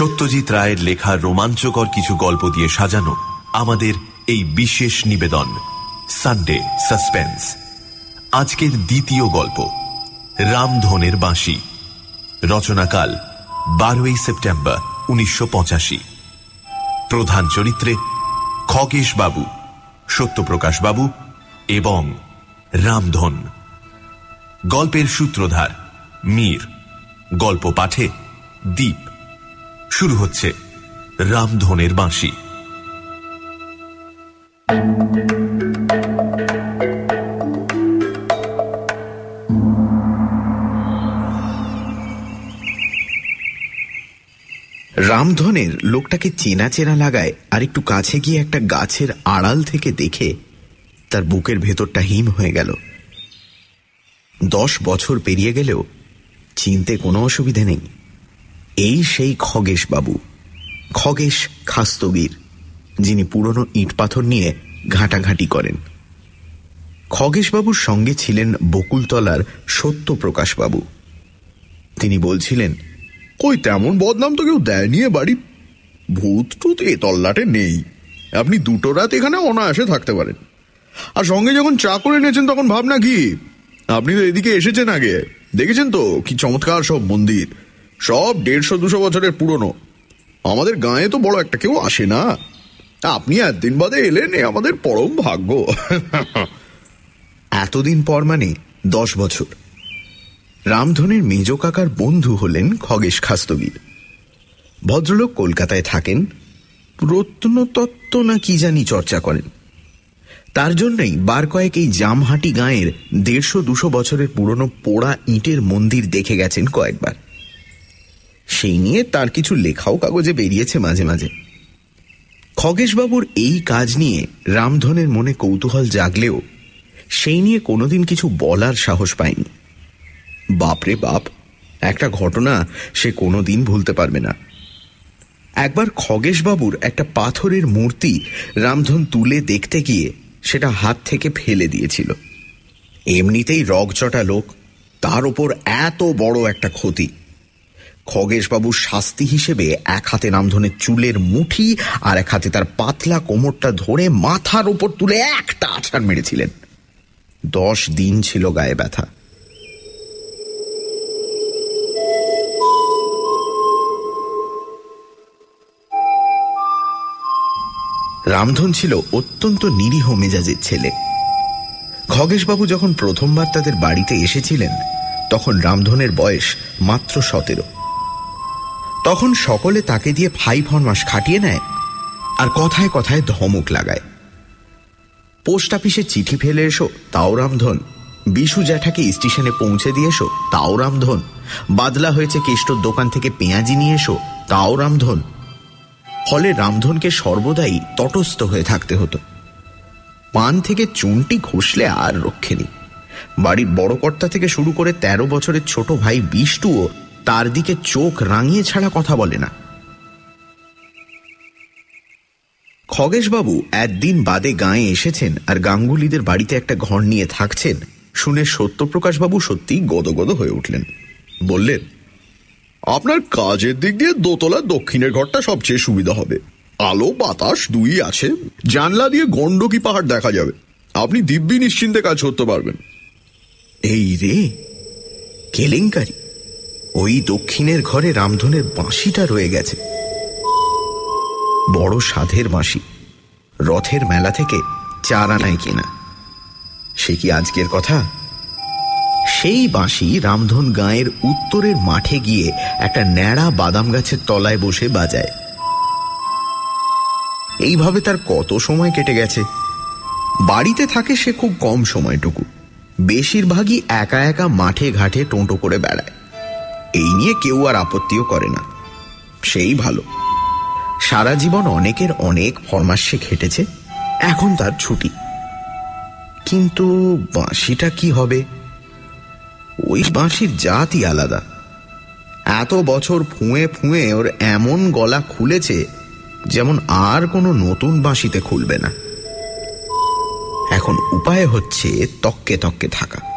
সত্যজিৎ রায়ের লেখা রোমাঞ্চকর কিছু গল্প দিয়ে সাজানো আমাদের এই বিশেষ নিবেদন সানডে সাসপেন্স আজকের দ্বিতীয় গল্প রামধনের বাঁশি। রচনাকাল, বারোই সেপ্টেম্বর, উনিশশো পঁচাশি। প্রধান চরিত্রে খগেশ বাবু, সত্যপ্রকাশ বাবু এবং রামধন গল্পের সূত্রধার, মীর। গল্প পাঠে দ্বীপ শুরু হচ্ছে রামধনের বাঁশি। রামধনের লোকটাকে চেনা চেনা লাগায় আর একটু কাছে গিয়ে একটা গাছের আড়াল থেকে দেখে তার বুকের ভেতরটা হিম হয়ে গেল। দশ বছর পেরিয়ে গেলেও চিনতে কোনো অসুবিধে নেই। এই সেই খগেশ বাবু, খগেশ খাস্তগীর, যিনি পুরনো ইট পাথর নিয়ে ঘাঁটাঘাঁটি করেন। খগেশবাবুর সঙ্গে ছিলেন বকুলতলার সত্যপ্রকাশবাবু তিনি বলছিলেন, কই তেমন বদনাম তো কেউ দেয়নি এ বাড়ি? ভূত টুত এ তল্লাটে নেই। আপনি দুটো রাত এখানে অনায়াসে থাকতে পারেন। আর সঙ্গে যখন চা করে নিয়েছেন তখন ভাবনা কি? আপনি তো এদিকে এসেছেন আগে। দেখেছেন তো কি চমৎকার সব মন্দির। সব দেড়শো, দুশো বছরের পুরনো। আমাদের গায়ে তো বড় একটা কেউ আসে না। আপনি একদিন বাদে এলেন আমাদের পরম ভাগ্য। এতদিন পর মানে দশ বছর। রামধনের মেজ কাকার বন্ধু হলেন খগেশ খাস্তগীর। ভদ্রলোক কলকাতায় থাকেন, প্রত্নতত্ত্ব না কি জানি চর্চা করেন। তার জন্যই বার কয়েক এই জামহাটি গাঁয়ের দেড়শো, দুশো বছরের পুরনো পোড়া ইটের মন্দির দেখে গেছেন কয়েকবার। সেই নিয়ে তার কিছু লেখাও কাগজে বেরিয়েছে মাঝে মাঝে। খগেশবাবুর এই কাজ নিয়ে রামধনের মনে কৌতূহল জাগলেও সেই নিয়ে কোনোদিন কিছু বলার সাহস পায়নি। বাপরে বাপ, একটা ঘটনা সে কোনোদিন ভুলতে পারবে না। একবার খগেশবাবুর একটা পাথরের মূর্তি রামধন তুলে দেখতে গিয়ে সেটা হাত থেকে ফেলে দিয়েছিল। এমনিতেই রগচটা লোক, তার ওপর এত বড় একটা ক্ষতি। খগেশবাবুর শাস্তি হিসেবে এক হাতে রামধনের চুলের মুঠি আর এক হাতে তার পাতলা কোমরটা ধরে মাথার ওপর তুলে একটা আছাড় মেরেছিলেন। দশ দিন ছিল গায়ে ব্যথা। রামধন ছিল অত্যন্ত নিরীহ মেজাজের ছেলে। খগেশবাবু যখন প্রথমবার তাদের বাড়িতে এসেছিলেন, তখন রামধনের বয়স মাত্র সতেরো। তখন সকলে তাকে দিয়ে ফাই ফরমাস খাটিয়ে নেয় আর কথায় কথায় ধমক লাগায়। পোস্ট অফিসে চিঠি ফেলে এসো, তাও রামধন। বিশু জ্যাঠাকে স্টেশনে পৌঁছে দিয়ে এসো, তাও রামধন। বাদলা হয়েছে কেষ্টর দোকান থেকে পেঁয়াজি নিয়ে এসো, তাও রামধন। ফলে রামধনকে সর্বদাই তটস্থ হয়ে থাকতে হতো। পান থেকে চুনটি ঘষলে আর রক্ষে নেই। বাড়ির বড় কর্তা থেকে শুরু করে ১৩ বছরের ছোট ভাই বিষ্টুও তার দিকে চোখ রাঙিয়ে ছাড়া কথা বলে না। খগেশবাবু একদিন বাদে গায়ে এসেছেন আর গাঙ্গুলিদের বাড়িতে একটা ঘর নিয়ে থাকছেন শুনে সত্যপ্রকাশবাবু সত্যি গদগদ হয়ে উঠলেন। বললেন, আপনার কাজের দিক দিয়ে দোতলার দক্ষিণের ঘরটা সবচেয়ে সুবিধা হবে। আলো, বাতাস, দুই আছে। জানলা দিয়ে গন্ডকি পাহাড় দেখা যাবে। আপনি দিব্যি নিশ্চিন্তে কাজ করতে পারবেন। এই রে, কেলেঙ্কারি। ওই দক্ষিণের ঘরে রামধনের বাঁশিটা রয়ে গেছে। বড় সাধের বাঁশি। রথের মেলা থেকে চার আনায় কিনা। সে কি আজকের কথা? সেই বাঁশি রামধন গাঁয়ের উত্তরের মাঠে গিয়ে একটা ন্যাড়া বাদাম গাছের তলায় বসে বাজায়। এইভাবে তার কত সময় কেটে গেছে? বাড়িতে থাকে সে খুব কম সময়টুকু। বেশিরভাগই একা একা মাঠে ঘাটে টোঁটো করে বেড়ায়। এই নিয়ে কেউ আর আপত্তিও করে না। সেই ভালো। সারা জীবন অনেকের অনেক ফরমাসে খেটেছে এখন তার ছুটি। কিন্তু বাঁশিটা কি হবে? ওই বাঁশির জাতই আলাদা। এত বছর ফুঁয়ে ফুঁয়ে ওর এমন গলা খুলেছে, যেমন আর কোনো নতুন বাঁশিতে খুলবে না। এখন উপায় হচ্ছে তককে তককে থাকা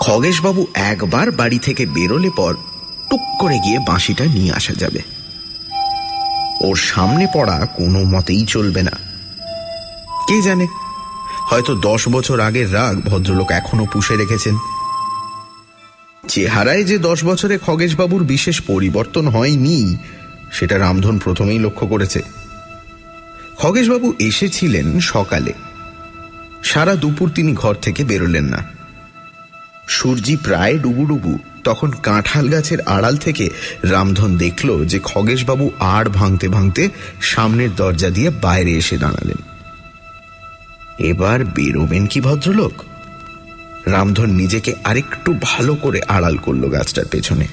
খগেশবাবু একবার বাড়ি থেকে বেরোলে পর টুক করে গিয়ে বাঁশিটা নিয়ে আসা যাবে। ওর সামনে পড়া কোনো মতেই চলবে না। কে জানে? হয়তো দশ বছর আগের রাগ ভদ্রলোক এখনও পুষে রেখেছেন। চেহারায় যে দশ বছরে খগেশবাবুর বিশেষ পরিবর্তন হয়নি, সেটা রামধন প্রথমেই লক্ষ্য করেছে। খগেশবাবু এসেছিলেন সকালে। সারা দুপুর তিনি ঘর থেকে বেরোলেন না। সূর্যি প্রায় ডুবুডুবু। তখন কাঁঠাল গাছের আড়াল থেকে রামধন দেখল যে খগেশবাবু আড় ভাঙতে ভাঙতে সামনের দরজা দিয়ে বাইরে এসে দাঁড়ালেন। এবার বেরোবেন কি ভদ্রলোক? রামধন নিজেকে আরেকটু ভালো করে আড়াল করল গাছটার পেছনে।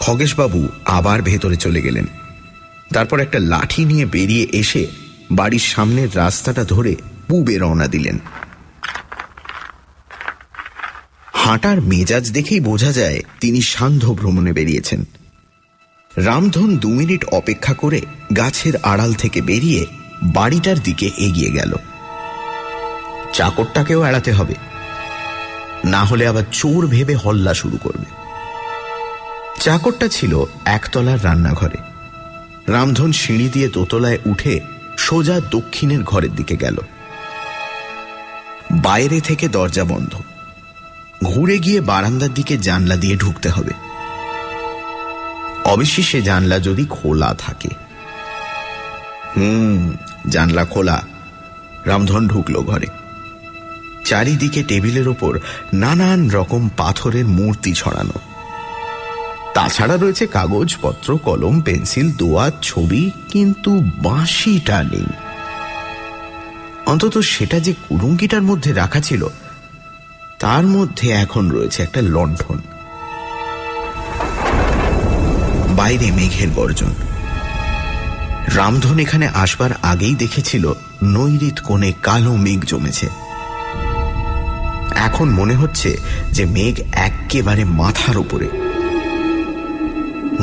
খগেশবাবু আবার ভেতরে চলে গেলেন। তারপর একটা লাঠি নিয়ে বেরিয়ে এসে বাড়ির সামনের রাস্তাটা ধরে পুবে রওনা দিলেন। হাঁটার মেজাজ দেখেই বোঝা যায় তিনি সান্ধ্য ভ্রমণে বেরিয়েছেন। রামধন দু মিনিট অপেক্ষা করে গাছের আড়াল থেকে বেরিয়ে বাড়িটার দিকে এগিয়ে গেল। চাকরটাকেও এড়াতে হবে। না হলে আবার চোর ভেবে হল্লা শুরু করবে। চাকরটা ছিল একতলার রান্নাঘরে। রামধন সিঁড়ি দিয়ে দোতলায় উঠে সোজা দক্ষিণের ঘরের দিকে গেল। বাইরে থেকে দরজা বন্ধ। ঘুরে গিয়ে বারান্দার দিকে জানলা দিয়ে ঢুকতে হবে। অবশেষে জানলা যদি খোলা থাকে। হুম, জানলা খোলা। রামধন ঢুকলো ঘরে। চারিদিকে টেবিলের ওপর নানান রকম পাথরের মূর্তি ছড়ানো। তাছাড়া রয়েছে কাগজপত্র, কলম, পেন্সিল, দোয়া, ছবি, কিন্তু বাঁশিটা নেই। অন্তত সেটা যে কুলুঙ্কিটার মধ্যে রাখা ছিল তার মধ্যে এখন রয়েছে একটা লণ্ঠন। বাইরে মেঘের গর্জন। রামধন এখানে আসবার আগেই দেখেছিল নৈরিত কোণে কালো মেঘ জমেছে। এখন মনে হচ্ছে যে মেঘ একেবারে মাথার উপরে।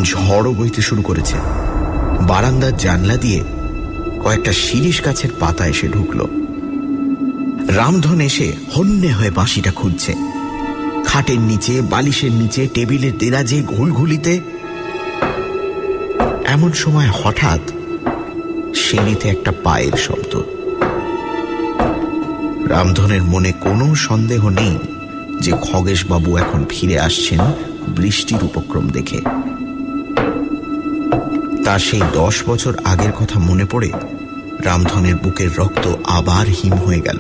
ঝড়ও বইতে শুরু করেছে। বারান্দার জানলা দিয়ে কয়েকটা শিরিষ গাছের পাতা এসে ঢুকল। রামধন এসে হন্যে হয়ে বাঁশিটা খুঁজছে। খাটের নিচে, বালিশের নিচে, টেবিলের দেরাজে, ঘুলঘুলিতে। এমন সময় হঠাৎ সিঁড়িতে একটা পায়ের শব্দ। রামধনের মনে কোনো সন্দেহ নেই যে খগেশবাবু এখন ফিরে আসছেন বৃষ্টির উপক্রম দেখে। তার সেই দশ বছর আগের কথা মনে পড়ে রামধনের বুকের রক্ত আবার হিম হয়ে গেল।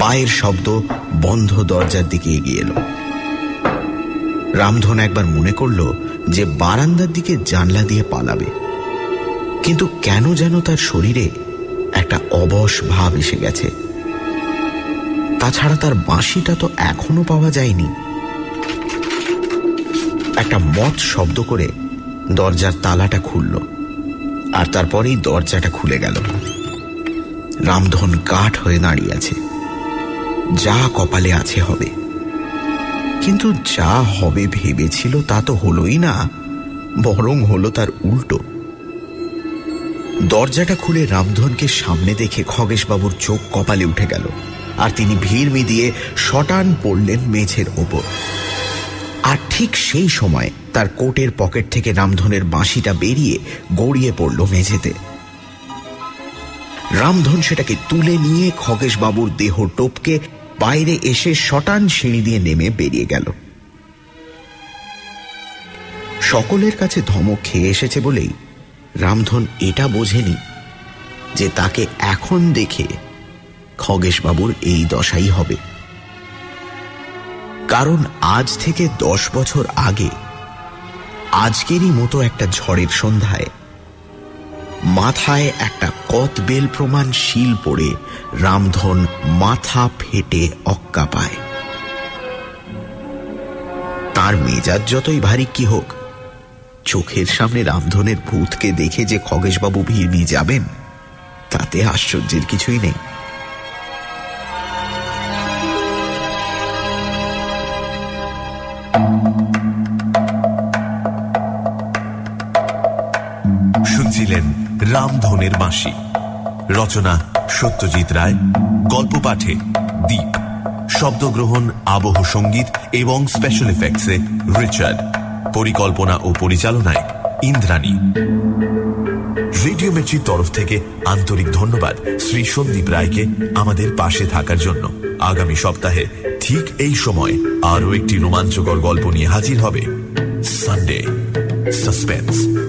পায়ের শব্দ বন্ধ দরজার দিকে এগিয়ে এলো। রামধন একবার মনে করল যে বারান্দার দিকে জানলা দিয়ে পালাবে। কিন্তু কেন যেন তার শরীরে একটা অবশ ভাব এসে গেছে। তাছাড়া তার বাঁশিটা তো এখনও পাওয়া যায়নি। একটা মত শব্দ করে দরজার তালাটা খুলল আর তারপরেই দরজাটা খুলে গেল। রামধন কাঠ হয়ে দাঁড়িয়ে আছে। যা কপালে আছে হবে। কিন্তু যা হবে ভেবেছিল তা তো হলোই না, বরং হলো তার উল্টো। দরজাটা খুলে রামধনকে সামনে দেখে খগেশবাবুর চোখ কপালে উঠে গেল, আর তিনি ভিড় মিদিয়ে শটান পড়লেন মেঝের ওপর। আর ঠিক সেই সময় তার কোটের পকেট থেকে রামধনের বাঁশিটা বেরিয়ে গড়িয়ে পড়ল মেঝেতে। রামধন সেটাকে তুলে নিয়ে খগেশবাবুর দেহ টোপকে বাইরে এসে শটান সিঁড়ি দিয়ে নেমে বেরিয়ে গেল। সকলের কাছে ধমক খেয়ে এসেছে বলেই রামধন এটা বোঝেনি যে তাকে এখন দেখে খগেশবাবুর এই দশাই হবে। কারণ আজ থেকে দশ বছর আগে, আজকেরই মতো একটা ঝড়ের সন্ধ্যায় মাথায় একটা কতবেল প্রমাণ শিল পড়ে, রামধন মাথা ফেটে অক্কা পায়। তার মেজাজ যতই ভারী কি হোক, চোখের সামনে রামধনের ভূতকে দেখে যে খগেশবাবু ভিড় নিয়ে যাবেন, তাতে আশ্চর্যের কিছুই নেই। রামধনের বাঁশি। রচনা সত্যজিৎ রায়, গল্প পাঠে দ্বীপ শব্দগ্রহণ আবহ সংগীত এবং স্পেশাল এফেক্টসে রিচার্ড। পরিকল্পনা ও পরিচালনায় ইন্দ্রাণী। রেডিও মির্চির তরফ থেকে আন্তরিক ধন্যবাদ শ্রী সন্দীপ রায়কে আমাদের পাশে থাকার জন্য। আগামী সপ্তাহে ঠিক এই সময় আরও একটি রোমাঞ্চকর গল্প নিয়ে হাজির হবে। Sunday suspense